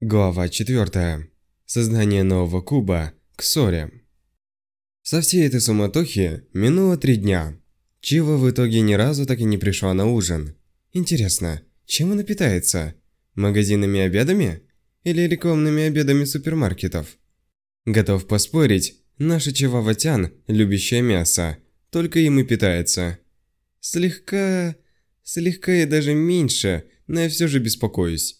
Глава 4. Создание нового куба к ссоре. Со всей этой суматохи минуло три дня. Чива в итоге ни разу так и не пришла на ужин. Интересно, чем она питается? Магазинными обедами? Или рекламными обедами супермаркетов? Готов поспорить, наша Чива Ватян, любящая мясо, только им и питается. Слегка... слегка и даже меньше, но я все же беспокоюсь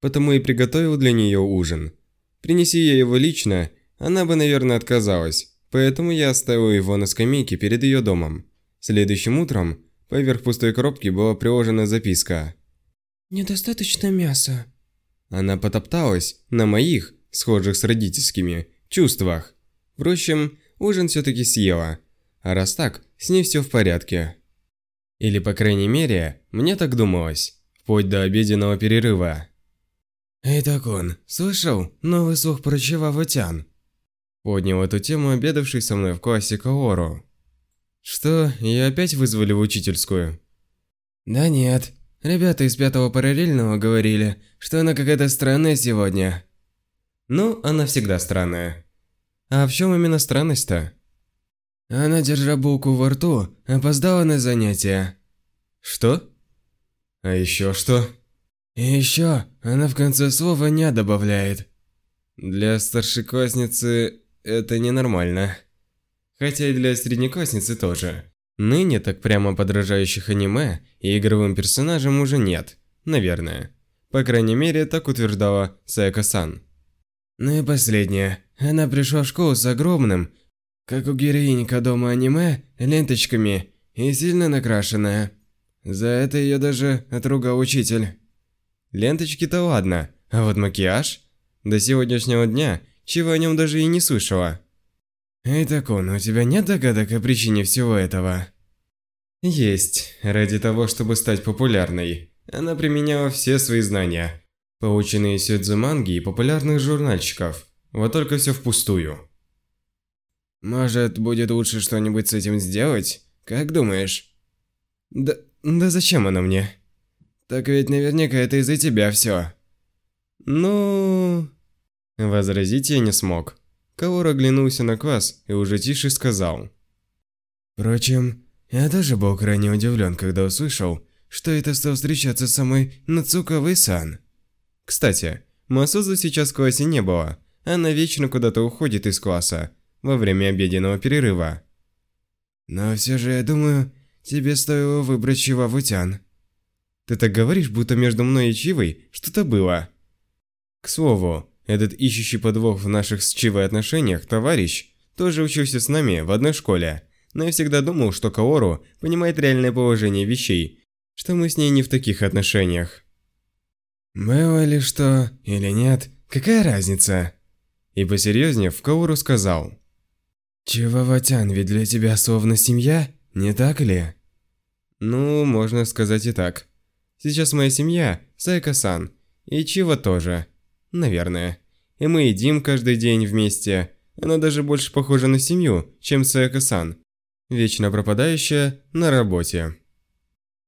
потому и приготовил для нее ужин. Принеси я его лично, она бы, наверное, отказалась, поэтому я оставил его на скамейке перед ее домом. Следующим утром поверх пустой коробки была приложена записка. «Недостаточно мяса». Она потопталась на моих, схожих с родительскими, чувствах. Впрочем, ужин все-таки съела. А раз так, с ней все в порядке. Или, по крайней мере, мне так думалось. Вплоть до обеденного перерыва. «Эй, Такун, слышал? Новый слух про Чиваватян?» Поднял эту тему обедавший со мной в классе Каору. «Что, ее опять вызвали в учительскую?» «Да нет. Ребята из пятого параллельного говорили, что она какая-то странная сегодня». «Ну, она всегда странная. А в чем именно странность-то?» Она, держа булку во рту, опоздала на занятия. «Что? А еще что?» И еще она в конце слова «ня» добавляет. Для старшеклассницы это ненормально. Хотя и для среднеклассницы тоже. Ныне так прямо подражающих аниме и игровым персонажам уже нет, наверное. По крайней мере, так утверждала Саэка-сан. Ну и последнее. Она пришла в школу с огромным, как у героини дома аниме, ленточками и сильно накрашенная. За это ее даже отругал учитель. Ленточки-то ладно, а вот макияж? До сегодняшнего дня чего о нем даже и не слышала. Эй, Такун, у тебя нет догадок о причине всего этого? Есть. Ради того, чтобы стать популярной. Она применяла все свои знания, полученные из сёдзуманги и популярных журнальчиков. Вот только все впустую. Может, будет лучше что-нибудь с этим сделать? Как думаешь? Да, да зачем она мне? Так ведь наверняка это из-за тебя все. Ну... Возразить я не смог. Каор оглянулся на квас и уже тише сказал. Впрочем, я тоже был крайне удивлен, когда услышал, что это стал встречаться с самой Нацуковой-сан. Кстати, Масузу сейчас в классе не было. Она вечно куда-то уходит из класса во время обеденного перерыва. Но все же я думаю, тебе стоило выбрать Чивавутян. Ты так говоришь, будто между мной и Чивой что-то было. К слову, этот ищущий подвох в наших с Чивой отношениях товарищ тоже учился с нами в одной школе, но я всегда думал, что Каору понимает реальное положение вещей, что мы с ней не в таких отношениях. Было ли что или нет, какая разница? И посерьезнее в Каору сказал. Чиваватян ведь для тебя словно семья, не так ли? Ну, можно сказать и так. Сейчас моя семья – Сайка-сан. И Чива тоже. Наверное. И мы едим каждый день вместе. Она даже больше похожа на семью, чем Сайка-сан. Вечно пропадающая на работе.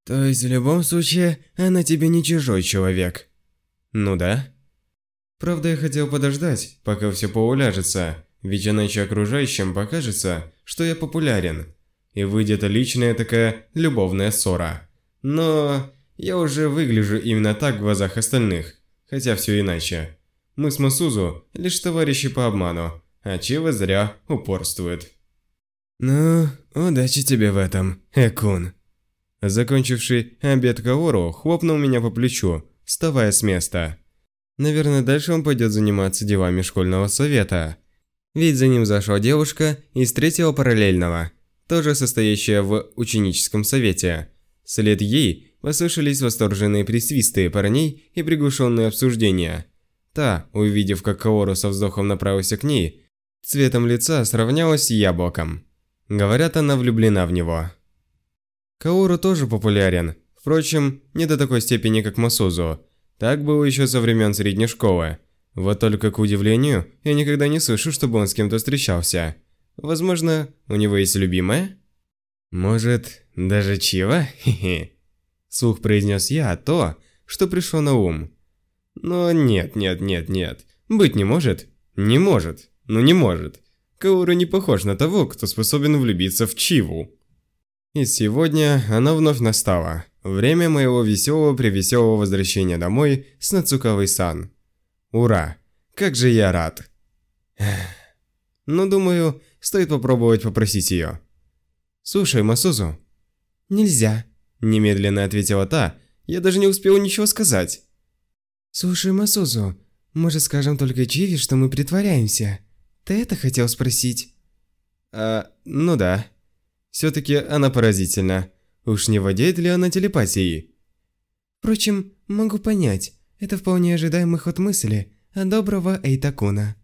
То есть в любом случае, она тебе не чужой человек? Ну да. Правда, я хотел подождать, пока все поуляжется, ведь иначе окружающим покажется, что я популярен. И выйдет личная такая любовная ссора. Но я уже выгляжу именно так в глазах остальных, хотя все иначе. Мы с Масузу лишь товарищи по обману, а Чива зря упорствует. Ну, удачи тебе в этом, Экун. Закончивший обед Каору хлопнул меня по плечу, вставая с места. Наверное, дальше он пойдет заниматься делами школьного совета. Ведь за ним зашла девушка из третьего параллельного, тоже состоящая в ученическом совете. След ей Послышались восторженные присвисты парней и приглушенные обсуждения. Та, увидев, как Каору со вздохом направился к ней, цветом лица сравнялась с яблоком. Говорят, она влюблена в него. Каору тоже популярен, впрочем, не до такой степени, как Масузу. Так было еще со времен средней школы. Вот только, к удивлению, я никогда не слышу, чтобы он с кем-то встречался. Возможно, у него есть любимая? Может, даже Чива? Хе-хе. Слух произнес я то, что пришло на ум. Но нет, нет, нет, нет. Быть не может. Не может. Ну не может. Каору не похож на того, кто способен влюбиться в Чиву. И сегодня она вновь настала. Время моего веселого-превеселого возвращения домой с Нацукавой-сан. Ура! Как же я рад! Ну, думаю, стоит попробовать попросить ее. «Слушай, Масузу». «Нельзя», – немедленно ответила та. Я даже не успела ничего сказать. «Слушай, Масузу, может скажем только Чиви, что мы притворяемся? Ты это хотел спросить?» «А, ну да. Все-таки она поразительна. Уж не владеет ли она телепатией?» «Впрочем, могу понять. Это вполне ожидаемый ход мысли от доброго Эйтакуна.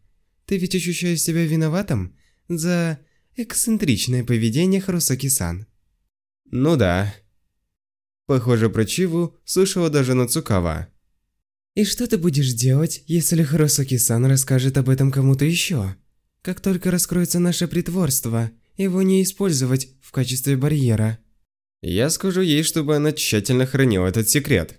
Ты ведь ощущаешь себя виноватым за эксцентричное поведение Харусаки-сан?» «Ну да». Похоже, про Чиву слышала даже Нацукава. И что ты будешь делать, если Хросоки-сан расскажет об этом кому-то еще? Как только раскроется наше притворство, его не использовать в качестве барьера. Я скажу ей, чтобы она тщательно хранила этот секрет.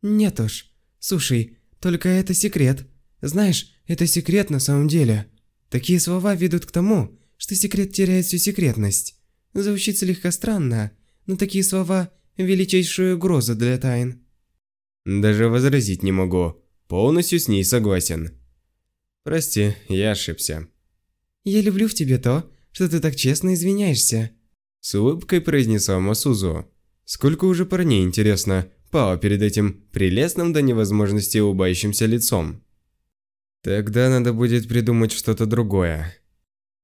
Нет уж. Слушай, только это секрет. Знаешь, это секрет на самом деле. Такие слова ведут к тому, что секрет теряет всю секретность. Звучит слегка странно, но такие слова – величайшая угроза для тайн. Даже возразить не могу. Полностью с ней согласен. Прости, я ошибся. Я люблю в тебе то, что ты так честно извиняешься. С улыбкой произнесла Масузу. Сколько уже парней, интересно, пало перед этим прелестным до невозможности улыбающимся лицом. Тогда надо будет придумать что-то другое.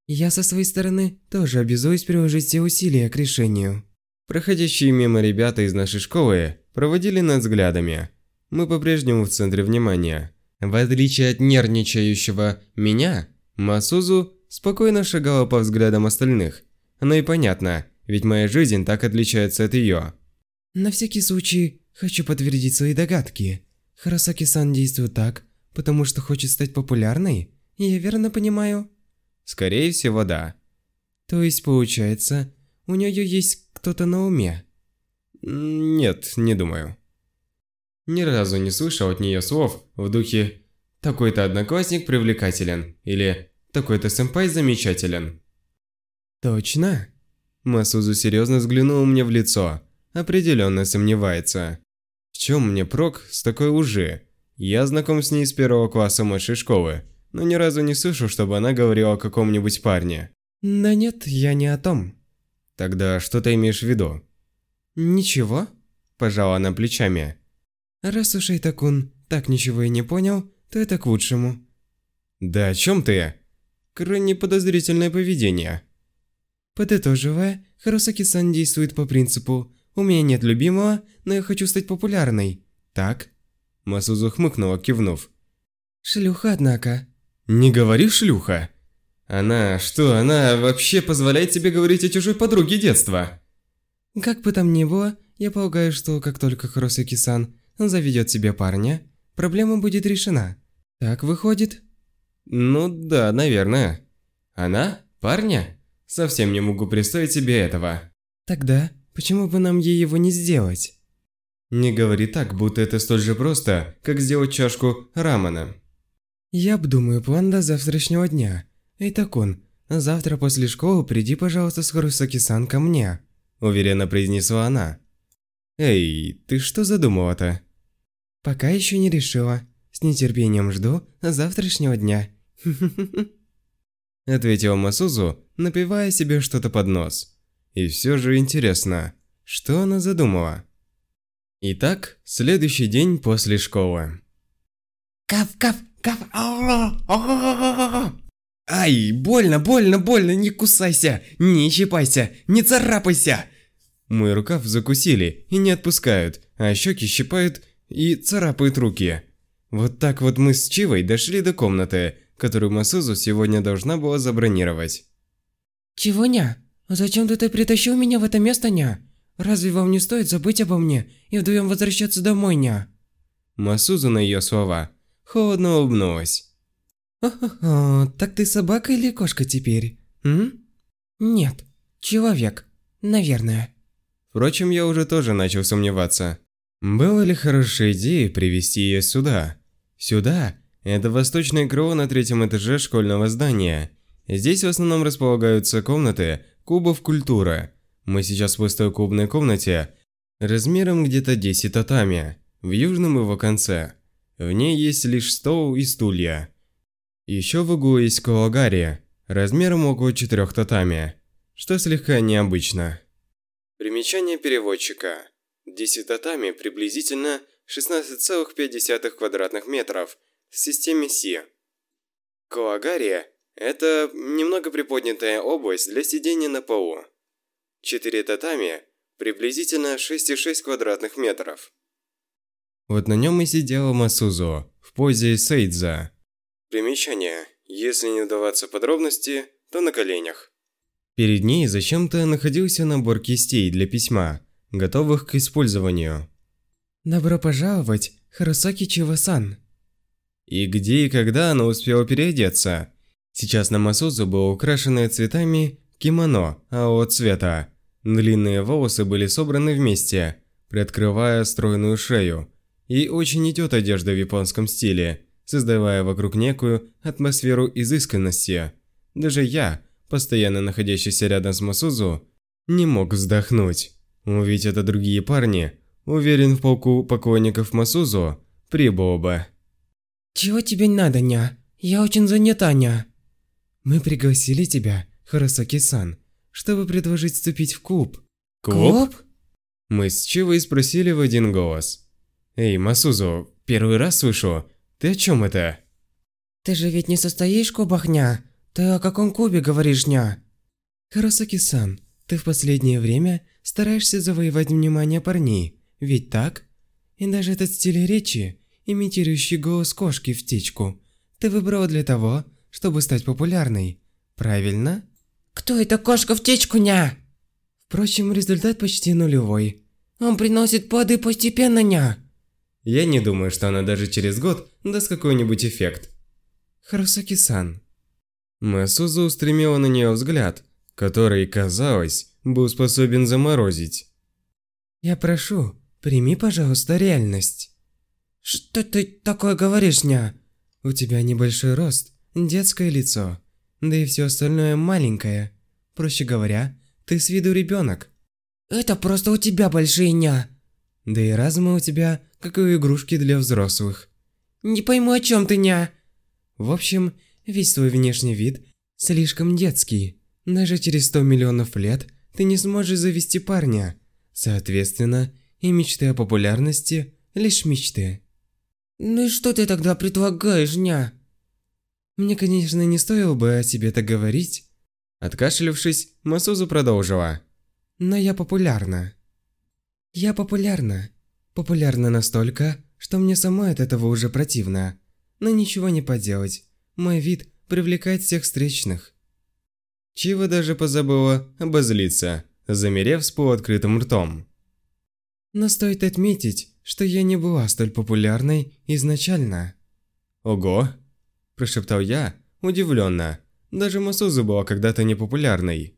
Я со своей стороны тоже обязуюсь приложить все усилия к решению. Проходящие мимо ребята из нашей школы проводили нас взглядами. Мы по-прежнему в центре внимания. В отличие от нервничающего меня, Масузу спокойно шагала по взглядам остальных. Оно и понятно, ведь моя жизнь так отличается от ее. На всякий случай, хочу подтвердить свои догадки. Харасаки-сан действует так, потому что хочет стать популярной? Я верно понимаю? Скорее всего, да. То есть, получается, у нее есть кто-то на уме? Нет, не думаю. Ни разу не слышал от нее слов в духе «такой-то одноклассник привлекателен» или «такой-то сэмпай замечателен». Точно? Масузу серьезно взглянул мне в лицо, определенно сомневается. В чем мне прок с такой лжи? Я знаком с ней с первого класса младшей школы, но ни разу не слышал, чтобы она говорила о каком-нибудь парне. Да нет, я не о том. Тогда что ты имеешь в виду? Ничего, пожала она плечами. Раз уж Эйтакун так ничего и не понял, то это к лучшему. Да о чем ты? Крайне подозрительное поведение. Подытоживая, Харусаки-сан действует по принципу «У меня нет любимого, но я хочу стать популярной». Так? Масузу хмыкнула, кивнув. Шлюха, однако. Не говори шлюха. Она, что, она вообще позволяет тебе говорить о чужой подруге детства? Как бы там ни было, я полагаю, что как только Харусаки-сан заведет себе парня, проблема будет решена. Так выходит? Ну да, наверное. Она? Парня? Совсем не могу представить себе этого. Тогда почему бы нам ей его не сделать? Не говори так, будто это столь же просто, как сделать чашку рамена. Я обдумаю план до завтрашнего дня. Эйтакун, завтра после школы приди, пожалуйста, с Харусаки-сан ко мне. Уверенно произнесла она. Эй, ты что задумала-то? Пока еще не решила. С нетерпением жду завтрашнего дня. Ответила Масузу, напивая себе что-то под нос. И все же интересно, что она задумала? Итак, следующий день после школы. Кав, кав, кав. Ай, больно, больно, больно, не кусайся, не щипайся, не царапайся. Мой рукав закусили и не отпускают, а щеки щипают и царапают руки. Вот так вот мы с Чивой дошли до комнаты, которую Масузу сегодня должна была забронировать. Чего, ня? Зачем ты притащил меня в это место, ня? Разве вам не стоит забыть обо мне и вдвоем возвращаться домой, ня? Масузу на ее слова холодно улыбнулась. «О, так ты собака или кошка теперь? М? Нет, человек, наверное». Впрочем, я уже тоже начал сомневаться. Было ли хорошей идеей привести ее сюда? Сюда – это восточное крыло на третьем этаже школьного здания. Здесь в основном располагаются комнаты кубов культуры. Мы сейчас в пустой кубной комнате, размером где-то 10 татами, в южном его конце. В ней есть лишь стол и стулья. Еще в углу есть калагари, размером около 4 татами, что слегка необычно. Примечание переводчика. 10 татами приблизительно 16,5 квадратных метров в системе Си. Калагария – это немного приподнятая область для сидения на полу. 4 татами – приблизительно 6,6 квадратных метров. Вот на нем и сидела Масузо в позе Сейдза. Примечание. Если не вдаваться в подробности, то на коленях. Перед ней зачем-то находился набор кистей для письма, готовых к использованию. Добро пожаловать, Харасаки Чивасан. И где и когда она успела переодеться? Сейчас на Масузу было украшенное цветами кимоно ао цвета. Длинные волосы были собраны вместе, приоткрывая стройную шею. И очень идет одежда в японском стиле, создавая вокруг некую атмосферу изысканности. Даже я, постоянно находящийся рядом с Масузу, не мог вздохнуть. Увидеть это другие парни – Уверен, в полку поклонников Масузо прибыл бы. Чего тебе надо, ня? Я очень занята, ня. Мы пригласили тебя, Харасаки-сан, чтобы предложить вступить в клуб. Клуб? Мы с Чивой спросили в один голос. Эй, Масузо, первый раз слышу. Ты о чем это? Ты же ведь не состоишь в клубах, ня? Ты о каком клубе говоришь, ня? Харасаки-сан, ты в последнее время стараешься завоевать внимание парней. Ведь так? И даже этот стиль речи, имитирующий голос кошки в птичку, ты выбрала для того, чтобы стать популярной. Правильно? Кто эта кошка в птичку, ня? Впрочем, результат почти нулевой. Он приносит плоды постепенно, ня. Я не думаю, что она даже через год даст какой-нибудь эффект. Харусаки-сан. Масузу устремила на нее взгляд, который, казалось, был способен заморозить. Я прошу, Прими, пожалуйста, реальность. Что ты такое говоришь, ня? У тебя небольшой рост, детское лицо, да и все остальное маленькое. Проще говоря, ты с виду ребенок. Это просто у тебя большие ня. Да и разума у тебя, как и у игрушки для взрослых. Не пойму, о чем ты, ня. В общем, весь твой внешний вид слишком детский. Даже через 100 миллионов лет ты не сможешь завести парня. Соответственно, и мечты о популярности – лишь мечты. Ну и что ты тогда предлагаешь, ня? Мне, конечно, не стоило бы о тебе так говорить. Откашлявшись, Масузу продолжила. Но я популярна. Я популярна. Популярна настолько, что мне самой от этого уже противно. Но ничего не поделать. Мой вид привлекает всех встречных. Чива даже позабыла обозлиться, замерев с полуоткрытым ртом. Но стоит отметить, что я не была столь популярной изначально. Ого, прошептал я, удивленно. Даже Масузу была когда-то непопулярной.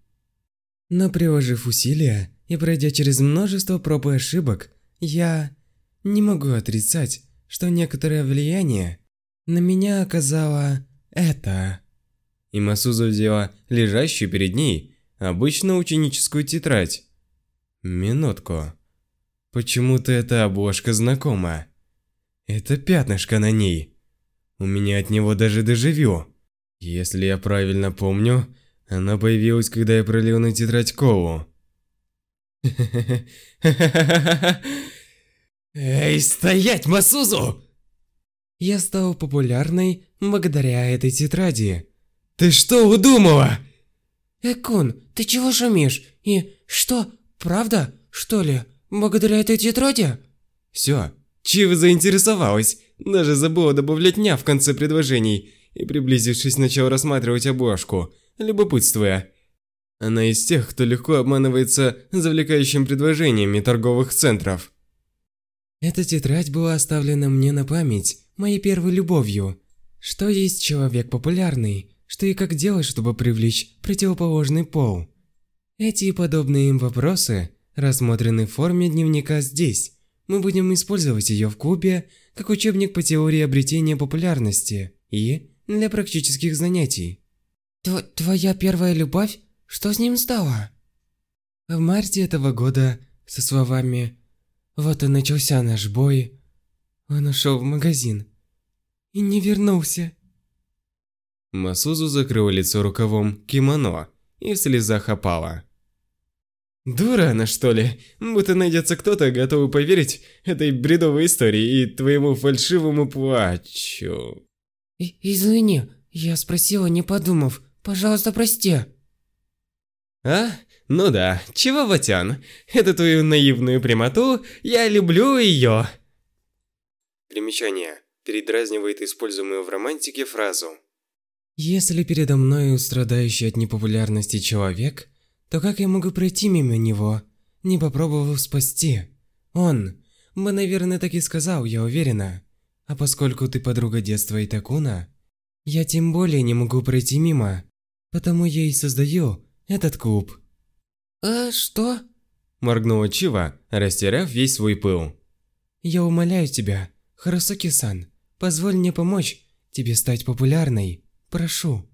Но приложив усилия и пройдя через множество проб и ошибок, я не могу отрицать, что некоторое влияние на меня оказало это. И Масузу взяла лежащую перед ней обычную ученическую тетрадь. Минутку. Почему-то эта обложка знакома. Это пятнышко на ней. У меня от него даже дежавю. Если я правильно помню, она появилась, когда я пролил на тетрадь колу. Эй, стоять, Масузу! Я стал популярной благодаря этой тетради. Ты что удумала? Экун, ты чего шумишь? И что, правда, что ли? Благодаря этой тетради? Все, Чива заинтересовалась. Даже забыла добавлять «ня» в конце предложений и, приблизившись, начала рассматривать обложку, любопытствуя. Она из тех, кто легко обманывается завлекающим предложениями торговых центров. Эта тетрадь была оставлена мне на память, моей первой любовью. Что есть человек популярный, что и как делать, чтобы привлечь противоположный пол. Эти и подобные им вопросы рассмотрены в форме дневника здесь, Мы будем использовать ее в клубе как учебник по теории обретения популярности и для практических занятий. Тв твоя первая любовь? Что с ним стало? В марте этого года со словами «Вот и начался наш бой», он ушел в магазин и не вернулся. Масузу закрыла лицо рукавом кимоно и в слезах опала. Дура она, что ли? Будто найдется кто-то, готовый поверить этой бредовой истории и твоему фальшивому плачу. И извини, я спросила, не подумав. Пожалуйста, прости. А? Ну да, чего, Ватян? Эту твою наивную прямоту, я люблю ее. Примечание. Передразнивает используемую в романтике фразу. Если передо мной страдающий от непопулярности человек, то как я могу пройти мимо него, не попробовав спасти? Он бы, наверное, так и сказал, я уверена. А поскольку ты подруга детства Итакуна, я тем более не могу пройти мимо, потому я и создаю этот клуб. «А что?» Моргнула Чива, растеряв весь свой пыл. «Я умоляю тебя, Харасоки-сан, позволь мне помочь тебе стать популярной. Прошу».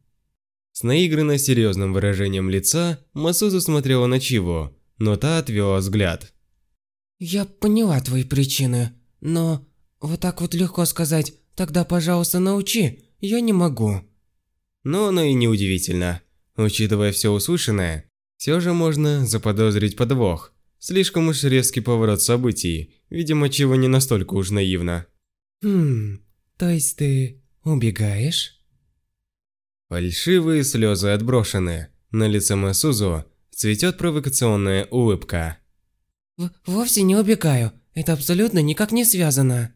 С наигранно серьезным выражением лица Масузу смотрела на Чиву, но та отвела взгляд. «Я поняла твои причины, но вот так вот легко сказать «тогда, пожалуйста, научи» я не могу». Но оно и неудивительно. Учитывая все услышанное, все же можно заподозрить подвох. Слишком уж резкий поворот событий, видимо, чего не настолько уж наивно. «Хм, то есть ты убегаешь?» Фальшивые слезы отброшены. На лице Масузу цветет провокационная улыбка. В «Вовсе не убегаю, это абсолютно никак не связано».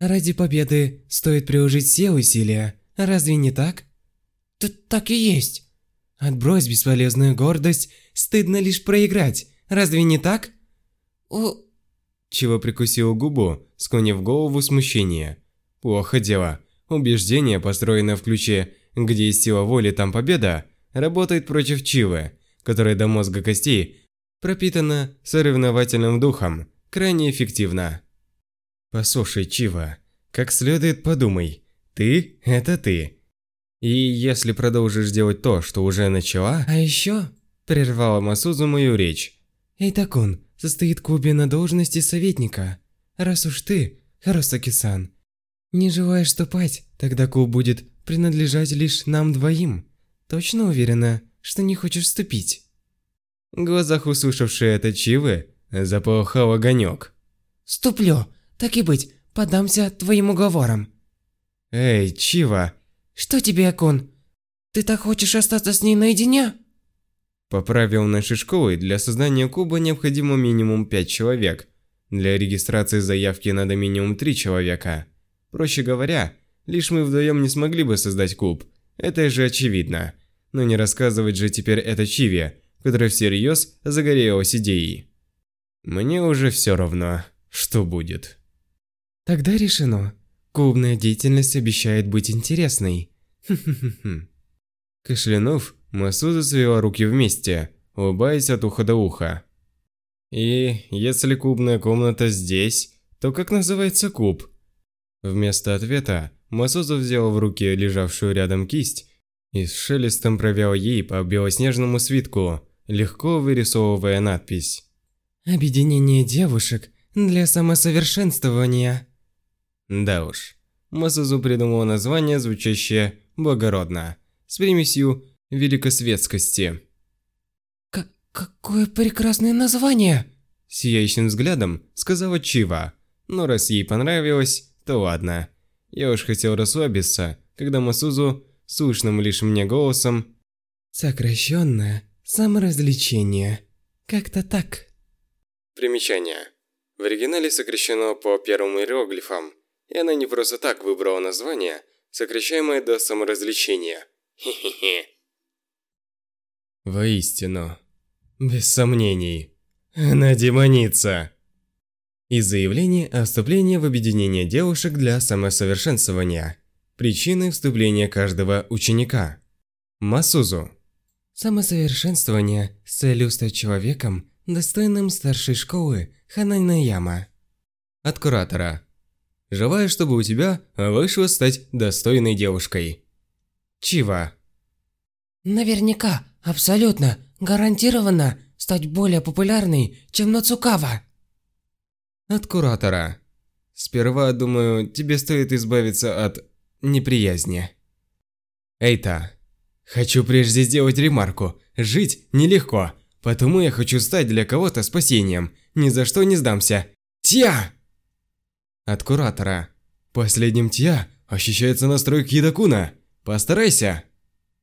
Ради победы стоит приложить все усилия, разве не так? Т так и есть. Отбрось бесполезную гордость, стыдно лишь проиграть, разве не так? О... Чего прикусил губу, склонив голову смущение. Плохо дело. Убеждение, построенное в ключе где есть сила воли, там победа, работает против Чивы, которая до мозга костей пропитана соревновательным духом, крайне эффективно. Послушай, Чива, как следует подумай. Ты – это ты. И если продолжишь делать то, что уже начала... А еще, прервала Масузу мою речь. Эйтакун состоит в клубе на должности советника. Раз уж ты, Харасаки-сан, не желаешь вступать, тогда клуб будет принадлежать лишь нам двоим. Точно уверена, что не хочешь вступить?» В глазах услышавшей это Чивы заполыхал огонек. «Ступлю! Так и быть, подамся твоим уговорам!» «Эй, Чива!» «Что тебе, Акон? Ты так хочешь остаться с ней наедине?» По правилам нашей школы, для создания куба необходимо минимум 5 человек. Для регистрации заявки надо минимум 3 человека. Проще говоря, Лишь мы вдвоем не смогли бы создать куб. Это же очевидно. Но не рассказывать же теперь это Чиве, которая всерьез загорелась идеей. Мне уже все равно, что будет. Тогда решено. Клубная деятельность обещает быть интересной. Кашлянув, Масуза свела руки вместе, улыбаясь от уха до уха. И если клубная комната здесь, то как называется клуб? Вместо ответа Масузов взял в руки лежавшую рядом кисть и с шелестом провел ей по белоснежному свитку, легко вырисовывая надпись. «Объединение девушек для самосовершенствования». Да уж, Масузу придумал название, звучащее благородно, с примесью великосветскости. К «Какое прекрасное название!» Сияющим взглядом сказала Чива, но раз ей понравилось, то ладно. Я уж хотел расслабиться, когда Масузу, слышным лишь мне голосом, «Сокращенное саморазвлечение. Как-то так». Примечание. В оригинале сокращено по первым иероглифам, и она не просто так выбрала название, сокращаемое до саморазвлечения. Хе-хе-хе. Воистину. Без сомнений. Она демоница и заявление о вступлении в объединение девушек для самосовершенствования. Причины вступления каждого ученика. Масузу. Самосовершенствование с целью стать человеком, достойным старшей школы Хананаяма. От куратора. Желаю, чтобы у тебя вышло стать достойной девушкой. Чива. Наверняка, абсолютно, гарантированно стать более популярной, чем Нацукава. От куратора. Сперва, думаю, тебе стоит избавиться от неприязни. Эйта. Хочу прежде сделать ремарку. Жить нелегко, потому я хочу стать для кого-то спасением. Ни за что не сдамся. Тя! От куратора. Последним Тя ощущается настрой Кидакуна. Постарайся.